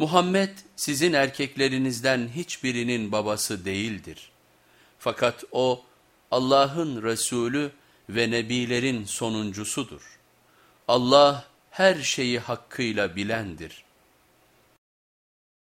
Muhammed sizin erkeklerinizden hiçbirinin babası değildir. Fakat o Allah'ın Resulü ve Nebilerin sonuncusudur. Allah her şeyi hakkıyla bilendir.''